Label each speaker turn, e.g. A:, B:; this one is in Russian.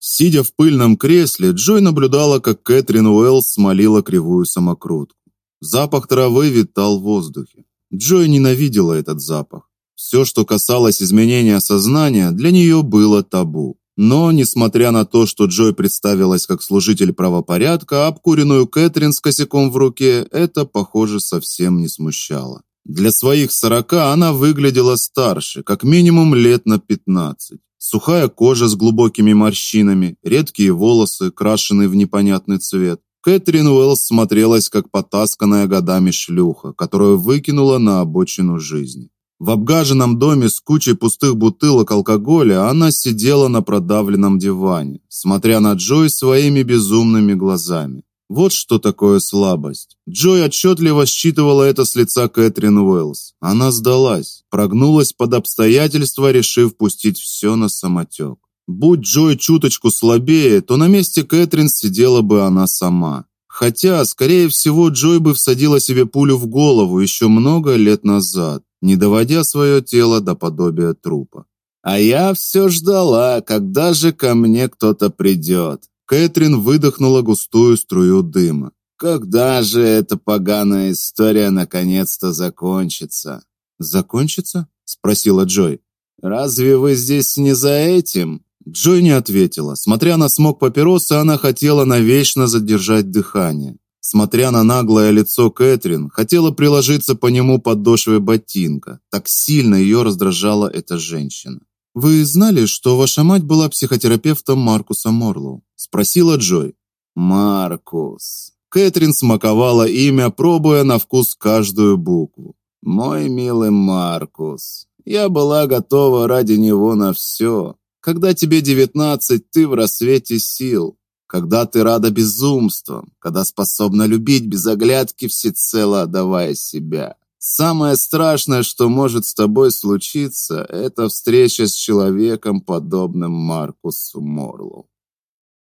A: Сидя в пыльном кресле, Джой наблюдала, как Кэтрин Уэллс смолила кривую самокрутку. Запах травы витал в воздухе. Джой ненавидела этот запах. Все, что касалось изменения сознания, для нее было табу. Но, несмотря на то, что Джой представилась как служитель правопорядка, обкуренную Кэтрин с косяком в руке, это, похоже, совсем не смущало. Для своих сорока она выглядела старше, как минимум лет на пятнадцать. Сухая кожа с глубокими морщинами, редкие волосы, крашеные в непонятный цвет. Кэтрин Уэллс смотрелась как потасканная годами шлюха, которую выкинула на обочину жизни. В обгаженном доме с кучей пустых бутылок алкоголя она сидела на продавленном диване, смотря на Джой своими безумными глазами. Вот что такое слабость. Джой отчетливо считывала это с лица Кэтрин Уэллс. Она сдалась, прогнулась под обстоятельства, решив пустить все на самотек. Будь Джой чуточку слабее, то на месте Кэтрин сидела бы она сама. Хотя, скорее всего, Джой бы всадила себе пулю в голову еще много лет назад не доводя свое тело до подобия трупа. А я все ждала, когда же ко мне кто-то придет. Кэтрин выдохнула густую струю дыма. Когда же эта поганая история наконец-то закончится? Закончится? спросила Джой. Разве вы здесь не за этим? Джой не ответила. Смотря на смог папиросы, она хотела навечно задержать дыхание. Смотря на наглое лицо Кэтрин, хотела приложиться по нему подошвой ботинка. Так сильно ее раздражала эта женщина. Вы знали, что ваша мать была психотерапевтом Маркуса Морлоу? Спросила Джой. Маркус. Кэтрин смаковала имя, пробуя на вкус каждую букву. Мой милый Маркус. Я была готова ради него на все. Когда тебе девятнадцать, ты в рассвете сил когда ты рада безумствам, когда способна любить без оглядки, всецело отдавая себя. Самое страшное, что может с тобой случиться, это встреча с человеком, подобным Маркусу Морлоу.